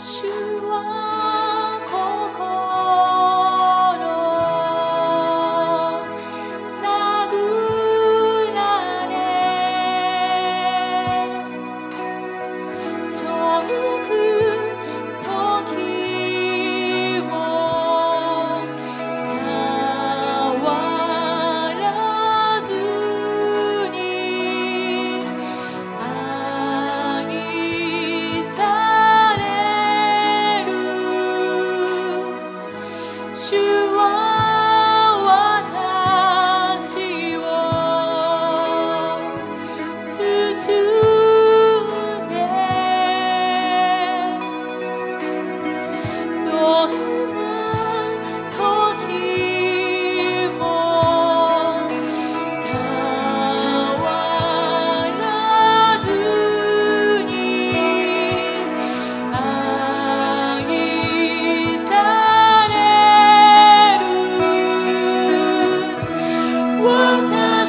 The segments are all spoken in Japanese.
是我。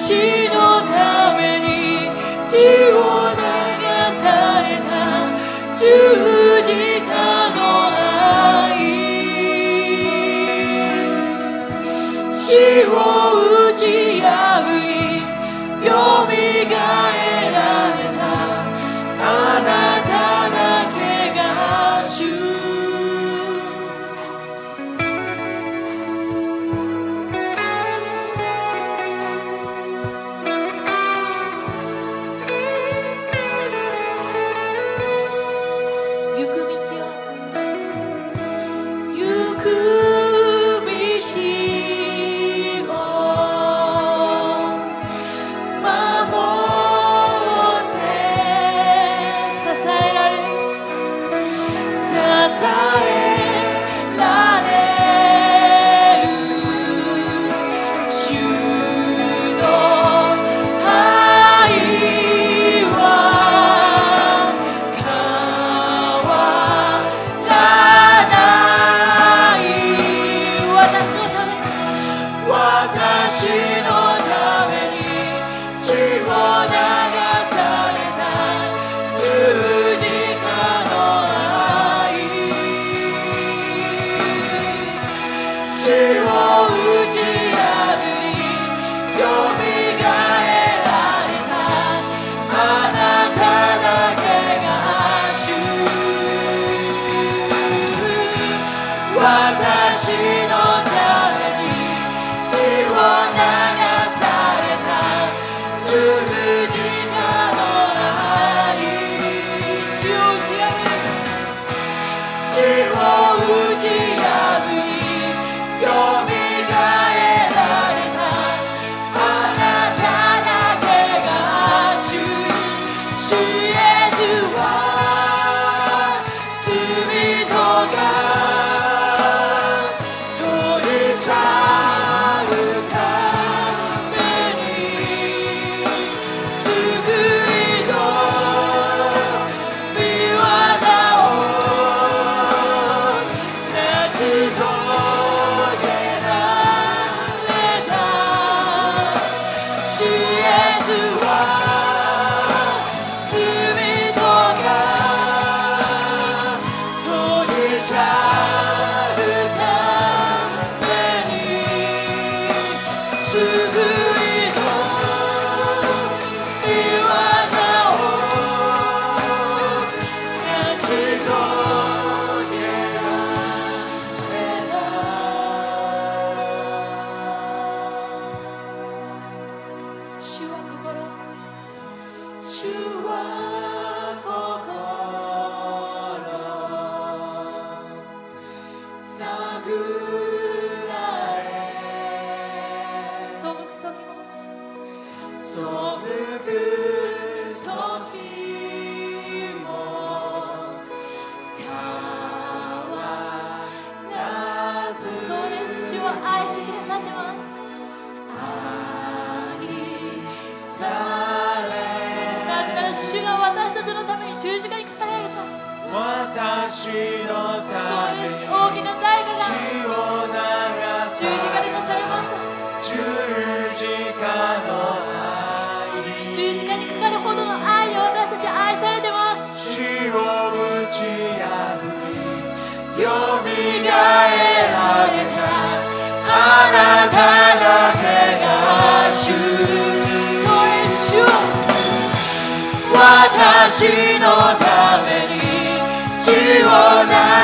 私のために血を流された十字架の愛。死を Watashi 背く時も背くそういう大きな代価が十字架で出されました。十字架にかかるほどの愛で私たち愛されてます。死を打ち破りよみがえられた。あなただけが主。それ主私のため血を流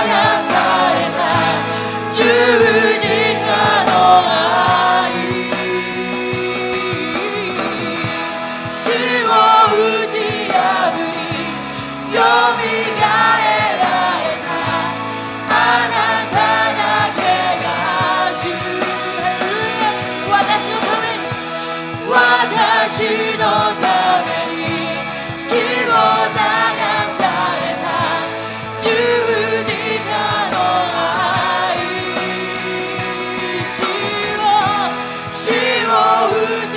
死を死を